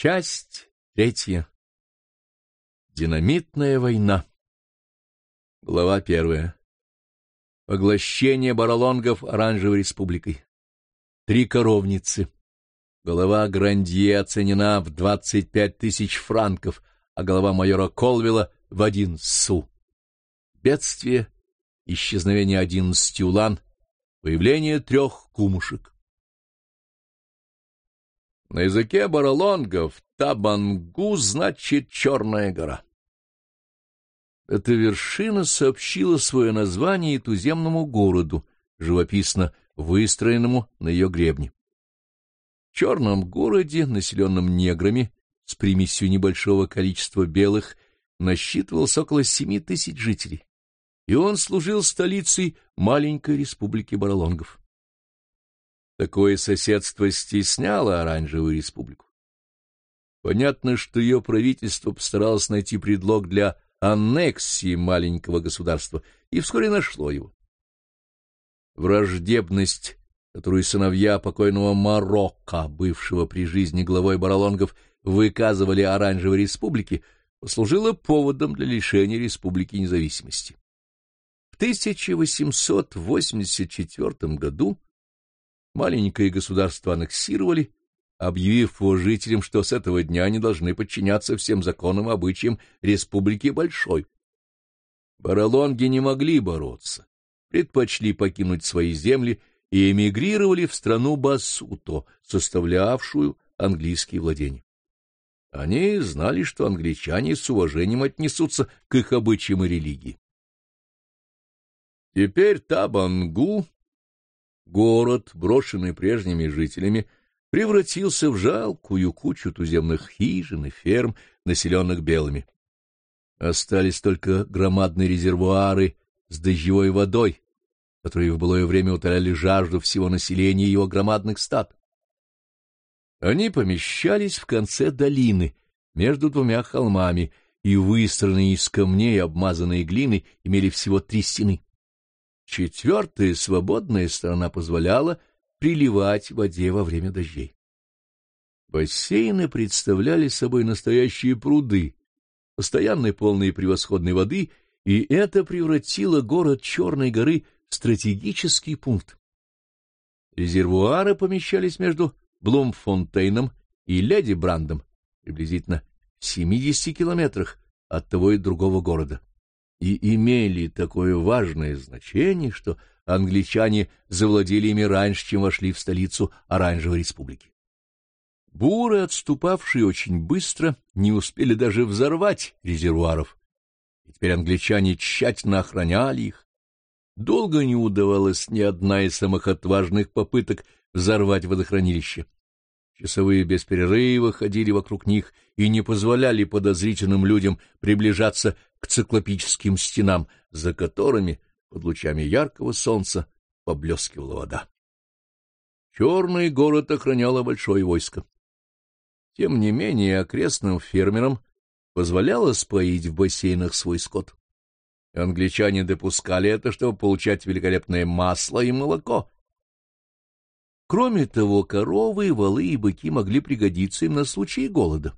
Часть третья. Динамитная война. Глава первая. Поглощение баролонгов Оранжевой республикой. Три коровницы. Голова Грандье оценена в 25 тысяч франков, а голова майора Колвилла — в один су. Бедствие, исчезновение одиннадцати улан, появление трех кумушек. На языке баролонгов Табангу значит «черная гора». Эта вершина сообщила свое название туземному городу, живописно выстроенному на ее гребне. В черном городе, населенном неграми, с примесью небольшого количества белых, насчитывалось около семи тысяч жителей, и он служил столицей маленькой республики Баролонгов. Такое соседство стесняло Оранжевую республику. Понятно, что ее правительство постаралось найти предлог для аннексии маленького государства и вскоре нашло его. Враждебность, которую сыновья покойного Марокко, бывшего при жизни главой Баролонгов, выказывали Оранжевой республике, послужила поводом для лишения республики независимости. В 1884 году маленькое государство аннексировали, объявив его жителям, что с этого дня они должны подчиняться всем законам и обычаям Республики Большой. Баролонги не могли бороться, предпочли покинуть свои земли и эмигрировали в страну Басуто, составлявшую английские владения. Они знали, что англичане с уважением отнесутся к их обычаям и религии. Теперь Табангу Город, брошенный прежними жителями, превратился в жалкую кучу туземных хижин и ферм, населенных белыми. Остались только громадные резервуары с дождевой водой, которые в былое время утоляли жажду всего населения его громадных стад. Они помещались в конце долины, между двумя холмами, и, выстроенные из камней, обмазанные глиной, имели всего три стены. Четвертая свободная сторона позволяла приливать воде во время дождей. Бассейны представляли собой настоящие пруды, постоянно полные превосходной воды, и это превратило город Черной горы в стратегический пункт. Резервуары помещались между Блумфонтейном и Леди Брандом, приблизительно в 70 километрах от того и другого города и имели такое важное значение, что англичане завладели ими раньше, чем вошли в столицу Оранжевой республики. Буры, отступавшие очень быстро, не успели даже взорвать резервуаров, и теперь англичане тщательно охраняли их. Долго не удавалось ни одна из самых отважных попыток взорвать водохранилище. Часовые без перерыва ходили вокруг них и не позволяли подозрительным людям приближаться к циклопическим стенам, за которыми под лучами яркого солнца поблескивала вода. Черный город охраняло большое войско. Тем не менее окрестным фермерам позволялось поить в бассейнах свой скот. Англичане допускали это, чтобы получать великолепное масло и молоко, Кроме того, коровы, валы и быки могли пригодиться им на случай голода.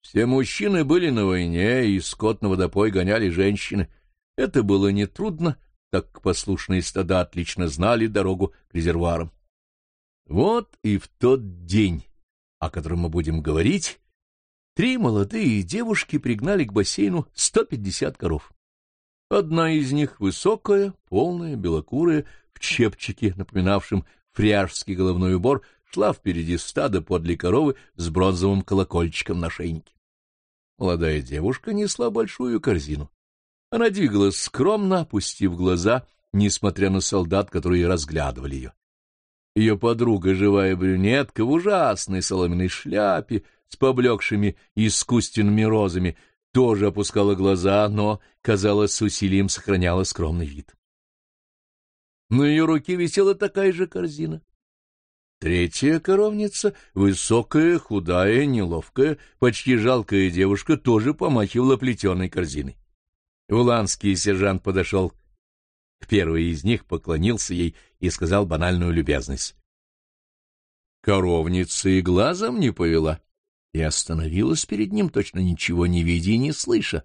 Все мужчины были на войне, и скот на водопой гоняли женщины. Это было нетрудно, так послушные стада отлично знали дорогу к резервуарам. Вот и в тот день, о котором мы будем говорить, три молодые девушки пригнали к бассейну 150 коров. Одна из них высокая, полная, белокурая, в чепчике, напоминавшем фряжский головной убор, шла впереди стада подле коровы с бронзовым колокольчиком на шейнике. Молодая девушка несла большую корзину. Она двигалась скромно, опустив глаза, несмотря на солдат, которые разглядывали ее. Ее подруга, живая брюнетка, в ужасной соломенной шляпе, с поблекшими искусственными розами, тоже опускала глаза, но, казалось, с усилием сохраняла скромный вид. На ее руке висела такая же корзина. Третья коровница, высокая, худая, неловкая, почти жалкая девушка, тоже помахивала плетеной корзиной. Уланский сержант подошел к первой из них, поклонился ей и сказал банальную любезность. Коровница и глазом не повела, и остановилась перед ним, точно ничего не видя и не слыша.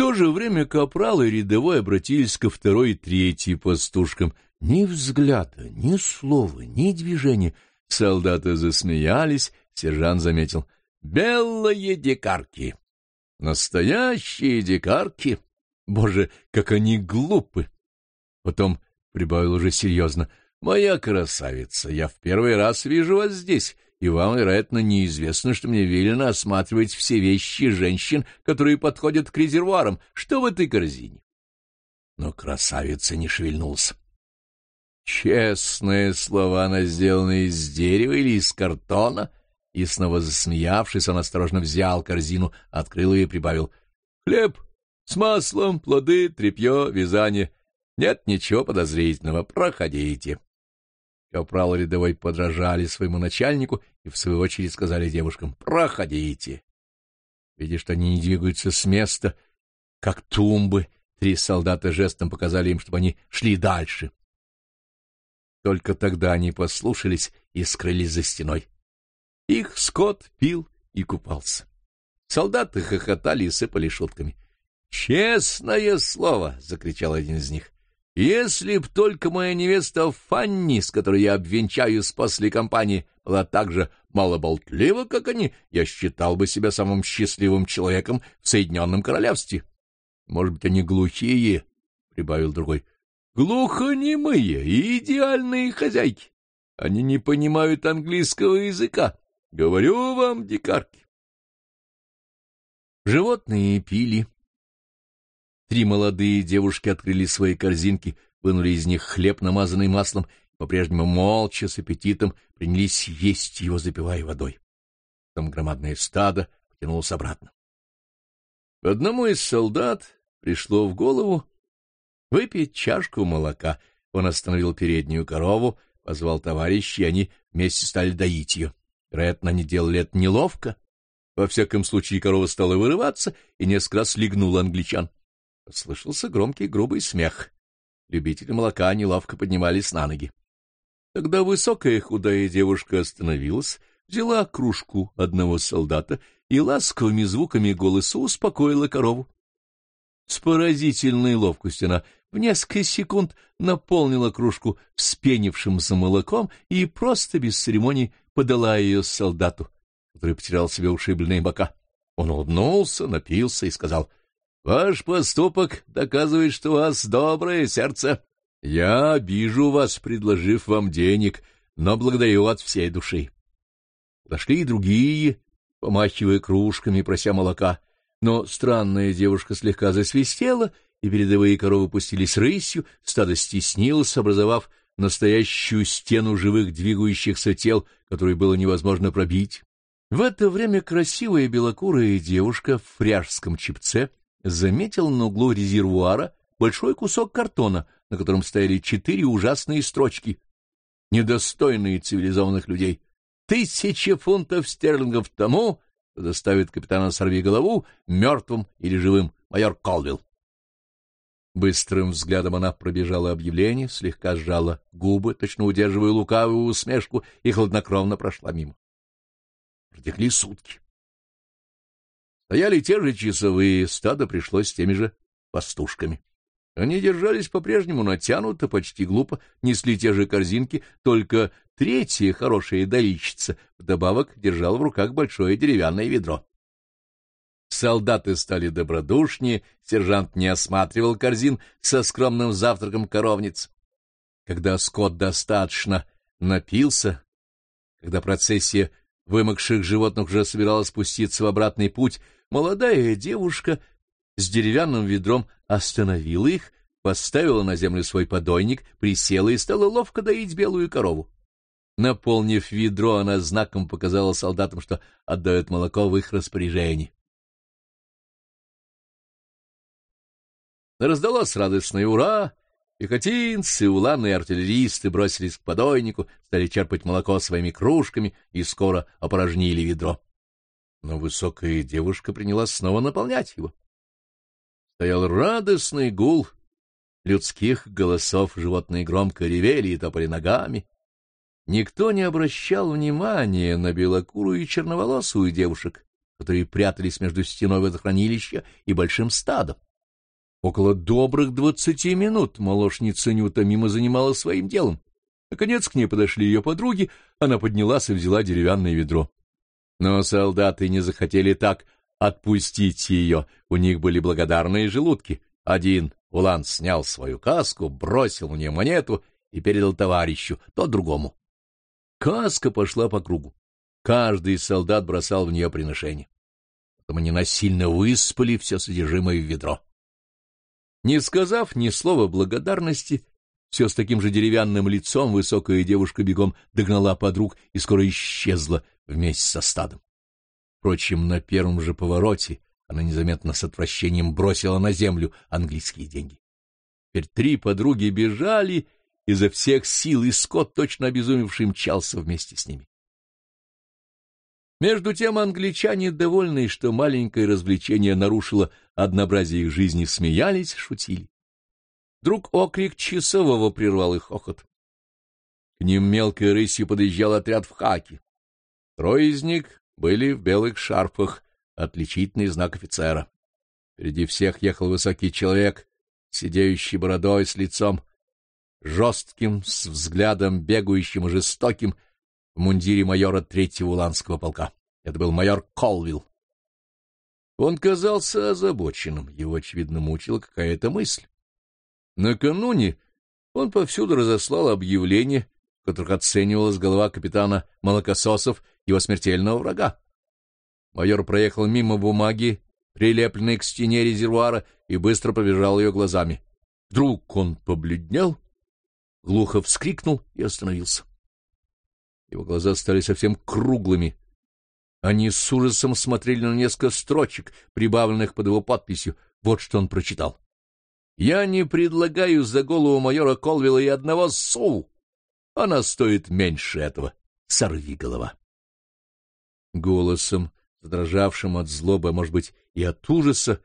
То же время капрал и рядовой обратились ко второй и третьей пастушкам. Ни взгляда, ни слова, ни движения. Солдаты засмеялись, сержант заметил. «Белые дикарки! Настоящие дикарки! Боже, как они глупы!» Потом прибавил уже серьезно. «Моя красавица, я в первый раз вижу вас здесь, и вам, вероятно, неизвестно, что мне велено осматривать все вещи женщин, которые подходят к резервуарам. Что в этой корзине?» Но красавица не шевельнулся. Честное слово, она сделана из дерева или из картона. И снова засмеявшись, он осторожно взял корзину, открыл ее и прибавил. Хлеб с маслом, плоды, тряпье, вязание. Нет ничего подозрительного. Проходите. Капрал рядовой подражали своему начальнику и, в свою очередь, сказали девушкам «Проходите». Видя, что они не двигаются с места, как тумбы, три солдата жестом показали им, чтобы они шли дальше. Только тогда они послушались и скрылись за стеной. Их скот пил и купался. Солдаты хохотали и сыпали шутками. «Честное слово!» — закричал один из них. Если б только моя невеста Фанни, с которой я обвенчаюсь после кампании, была так же малоболтлива, как они, я считал бы себя самым счастливым человеком в Соединенном Королевстве. Может быть, они глухие, — прибавил другой. Глухонемые и идеальные хозяйки. Они не понимают английского языка. Говорю вам, дикарки. Животные пили, Три молодые девушки открыли свои корзинки, вынули из них хлеб, намазанный маслом, по-прежнему молча, с аппетитом, принялись есть его, запивая водой. Там громадное стадо потянулось обратно. Одному из солдат пришло в голову выпить чашку молока. Он остановил переднюю корову, позвал товарищей, и они вместе стали доить ее. Вероятно, они делали это неловко. Во всяком случае, корова стала вырываться и несколько раз легнула англичан. Слышался громкий грубый смех. Любители молока неловко поднимались на ноги. Тогда высокая худая девушка остановилась, взяла кружку одного солдата и ласковыми звуками голоса успокоила корову. С поразительной ловкостью она в несколько секунд наполнила кружку вспенившимся молоком и просто без церемоний подала ее солдату, который потерял себе ушибленные бока. Он улыбнулся, напился и сказал — Ваш поступок доказывает, что у вас доброе сердце. Я обижу вас, предложив вам денег, но благодарю от всей души. Дошли и другие, помахивая кружками, прося молока. Но странная девушка слегка засвистела, и передовые коровы пустились рысью, стадо стеснилось, образовав настоящую стену живых двигающихся тел, которую было невозможно пробить. В это время красивая белокурая девушка в фряжском чипце заметил на углу резервуара большой кусок картона, на котором стояли четыре ужасные строчки, недостойные цивилизованных людей. Тысяча фунтов стерлингов тому, кто доставит капитана Сорвиголову мертвым или живым, майор Колвилл. Быстрым взглядом она пробежала объявление, слегка сжала губы, точно удерживая лукавую усмешку, и хладнокровно прошла мимо. Протекли сутки. Стояли те же часовые, стадо пришлось с теми же пастушками. Они держались по-прежнему натянуто, почти глупо, несли те же корзинки, только третья хорошая доильщица вдобавок держала в руках большое деревянное ведро. Солдаты стали добродушнее, сержант не осматривал корзин со скромным завтраком коровниц. Когда скот достаточно напился, когда процессия вымокших животных уже собиралась спуститься в обратный путь, молодая девушка с деревянным ведром остановила их, поставила на землю свой подойник, присела и стала ловко доить белую корову. Наполнив ведро, она знаком показала солдатам, что отдает молоко в их распоряжение. Раздалось радостное «Ура!», Пехотинцы, уланы и артиллеристы бросились к подойнику, стали черпать молоко своими кружками и скоро опорожнили ведро но высокая девушка принялась снова наполнять его. Стоял радостный гул людских голосов, животные громко ревели и топали ногами. Никто не обращал внимания на белокурую и черноволосую девушек, которые прятались между стеной водохранилища и большим стадом. Около добрых двадцати минут молочница неутомимо занималась своим делом. Наконец к ней подошли ее подруги, она поднялась и взяла деревянное ведро. Но солдаты не захотели так отпустить ее, у них были благодарные желудки. Один Улан снял свою каску, бросил в нее монету и передал товарищу, тот другому. Каска пошла по кругу. Каждый солдат бросал в нее приношение. Потом они насильно выспали все содержимое в ведро. Не сказав ни слова благодарности, все с таким же деревянным лицом высокая девушка бегом догнала подруг и скоро исчезла вместе со стадом. Впрочем, на первом же повороте она незаметно с отвращением бросила на землю английские деньги. Теперь три подруги бежали изо всех сил, и Скотт, точно обезумевший, мчался вместе с ними. Между тем англичане, довольные, что маленькое развлечение нарушило однообразие их жизни, смеялись, шутили. Вдруг окрик часового прервал их хохот. К ним мелкой рысью подъезжал отряд в хаке. Трое из них были в белых шарфах, отличительный знак офицера. Впереди всех ехал высокий человек, сидеющий бородой с лицом, жестким, с взглядом бегающим и жестоким, в мундире майора третьего уланского полка. Это был майор Колвилл. Он казался озабоченным, его, очевидно, мучила какая-то мысль. Накануне он повсюду разослал объявления, в которых оценивалась голова капитана Молокососов, его смертельного врага. Майор проехал мимо бумаги, прилепленной к стене резервуара, и быстро побежал ее глазами. Вдруг он побледнел, глухо вскрикнул и остановился. Его глаза стали совсем круглыми. Они с ужасом смотрели на несколько строчек, прибавленных под его подписью. Вот что он прочитал. «Я не предлагаю за голову майора Колвилла и одного су. Она стоит меньше этого. Сорви голова». Голосом, задрожавшим от злобы, а может быть, и от ужаса,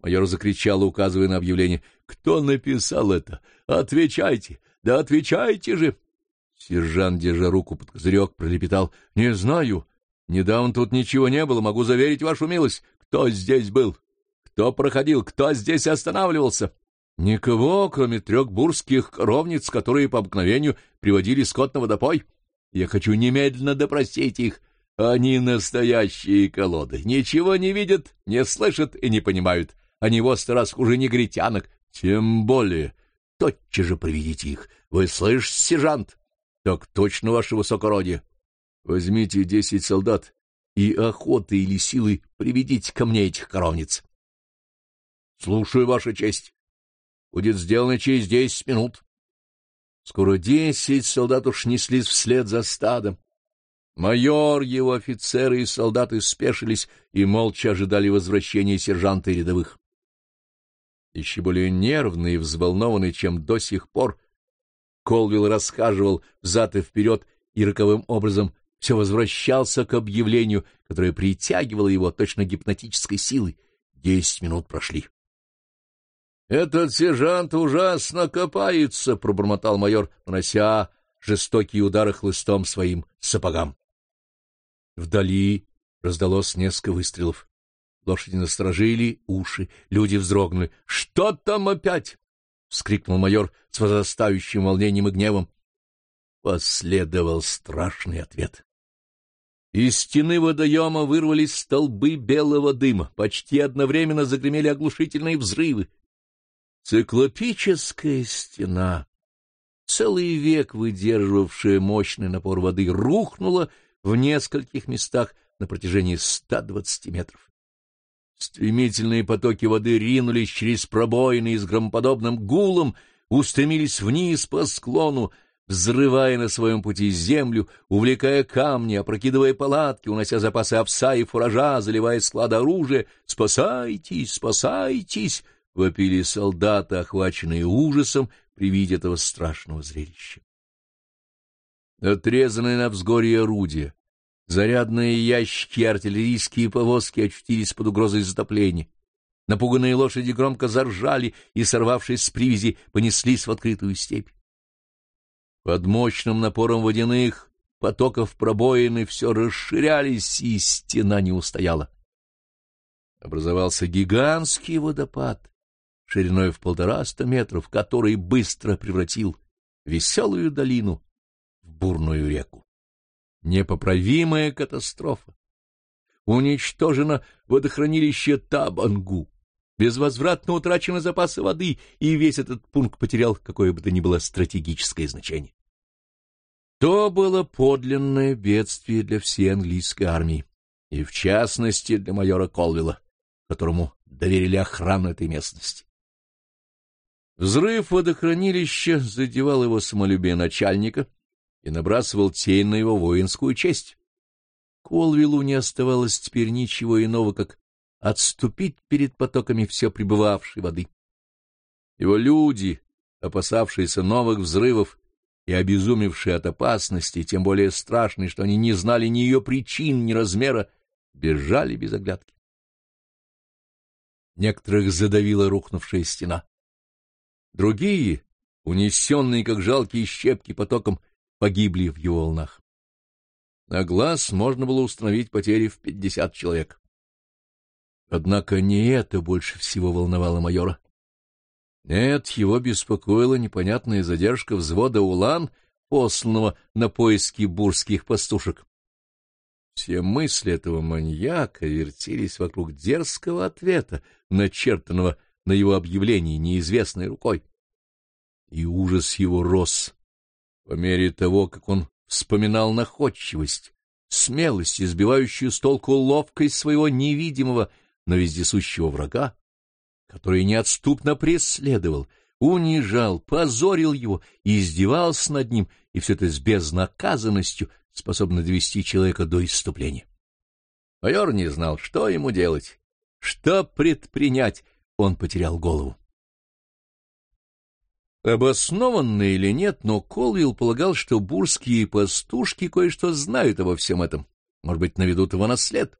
майор закричал, указывая на объявление. «Кто написал это? Отвечайте! Да отвечайте же!» Сержант, держа руку под козырек, пролепетал. — Не знаю. Недавно тут ничего не было, могу заверить вашу милость. Кто здесь был? Кто проходил? Кто здесь останавливался? Никого, кроме трех бурских коровниц, которые по обыкновению приводили скот на водопой. Я хочу немедленно допросить их. Они настоящие колоды. Ничего не видят, не слышат и не понимают. Они сто раз хуже негритянок. Тем более. Тотчас же приведите их. Вы слышите, сержант? Так точно, ваше высокородие. Возьмите десять солдат и охоты или силы приведите ко мне этих коровниц. Слушаю, ваша честь. Будет сделано через десять минут. Скоро десять солдат уж неслись вслед за стадом. Майор, его офицеры и солдаты спешились и молча ожидали возвращения сержанта и рядовых. Еще более нервный и взволнованный, чем до сих пор, Колвилл расхаживал взад и вперед и роковым образом все возвращался к объявлению, которое притягивало его точно гипнотической силой. Десять минут прошли. — Этот сержант ужасно копается, — пробормотал майор, нанося жестокие удары хлыстом своим сапогам. Вдали раздалось несколько выстрелов. Лошади насторожили уши, люди вздрогнули. — Что там опять? — вскрикнул майор с возрастающим волнением и гневом. Последовал страшный ответ. Из стены водоема вырвались столбы белого дыма, почти одновременно загремели оглушительные взрывы. Циклопическая стена, целый век выдерживавшая мощный напор воды, рухнула в нескольких местах на протяжении 120 метров. Стремительные потоки воды ринулись через пробоины и с громоподобным гулом устремились вниз по склону, взрывая на своем пути землю, увлекая камни, опрокидывая палатки, унося запасы овса и фуража, заливая склад оружия. «Спасайтесь! Спасайтесь!» — вопили солдаты, охваченные ужасом при виде этого страшного зрелища. Отрезанные на взгорье орудия, Зарядные ящики и артиллерийские повозки очутились под угрозой затопления. Напуганные лошади громко заржали и, сорвавшись с привязи, понеслись в открытую степь. Под мощным напором водяных потоков пробоины все расширялись, и стена не устояла. Образовался гигантский водопад, шириной в полтораста метров, который быстро превратил веселую долину в бурную реку. Непоправимая катастрофа. Уничтожено водохранилище Табангу. Безвозвратно утрачены запасы воды, и весь этот пункт потерял какое бы то ни было стратегическое значение. То было подлинное бедствие для всей английской армии, и в частности для майора Колвилла, которому доверили охрану этой местности. Взрыв водохранилища задевал его самолюбие начальника и набрасывал тень на его воинскую честь. Колвиллу не оставалось теперь ничего иного, как отступить перед потоками все пребывавшей воды. Его люди, опасавшиеся новых взрывов и обезумевшие от опасности, тем более страшной, что они не знали ни ее причин, ни размера, бежали без оглядки. Некоторых задавила рухнувшая стена. Другие, унесенные, как жалкие щепки, потоком погибли в его волнах. На глаз можно было установить потери в пятьдесят человек. Однако не это больше всего волновало майора. Нет, его беспокоила непонятная задержка взвода «Улан», посланного на поиски бурских пастушек. Все мысли этого маньяка вертелись вокруг дерзкого ответа, начертанного на его объявлении неизвестной рукой. И ужас его рос по мере того, как он вспоминал находчивость, смелость, избивающую с толку ловкость своего невидимого, но вездесущего врага, который неотступно преследовал, унижал, позорил его и издевался над ним, и все это с безнаказанностью способно довести человека до исступления. Майор не знал, что ему делать, что предпринять, он потерял голову. Обоснованно или нет, но Колвилл полагал, что бурские пастушки кое-что знают обо всем этом, может быть, наведут его на след.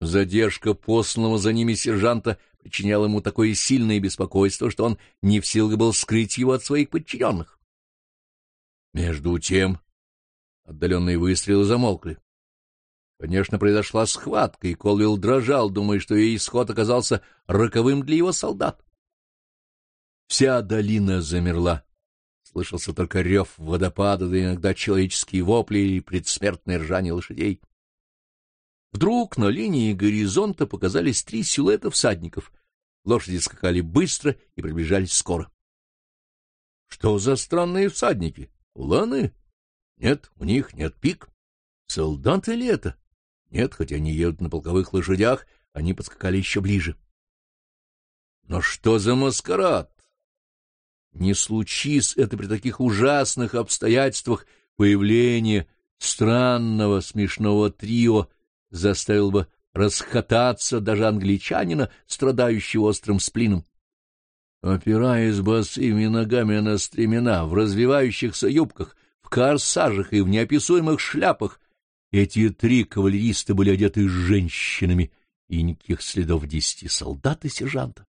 Задержка посланного за ними сержанта причиняла ему такое сильное беспокойство, что он не в силах был скрыть его от своих подчиненных. Между тем отдаленные выстрелы замолкли. Конечно, произошла схватка, и Колвилл дрожал, думая, что ее исход оказался роковым для его солдат. Вся долина замерла. Слышался только рев водопада, да иногда человеческие вопли и предсмертное ржание лошадей. Вдруг на линии горизонта показались три силуэта всадников. Лошади скакали быстро и приближались скоро. Что за странные всадники? Уланы? Нет, у них нет пик. Солдаты ли это? Нет, хотя они едут на полковых лошадях, они подскакали еще ближе. Но что за маскарад? Не случись это при таких ужасных обстоятельствах появление странного смешного трио заставил бы расхотаться даже англичанина, страдающего острым сплином. Опираясь босыми ногами на стремена, в развивающихся юбках, в корсажах и в неописуемых шляпах, эти три кавалериста были одеты женщинами, и никаких следов десяти солдат и сержанта.